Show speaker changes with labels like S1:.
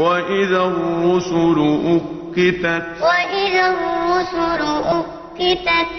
S1: وَإِذَا الرُّسُلُ أُقِّتَتْ وَإِذَا الرُّسُلُ أُقِّتَتْ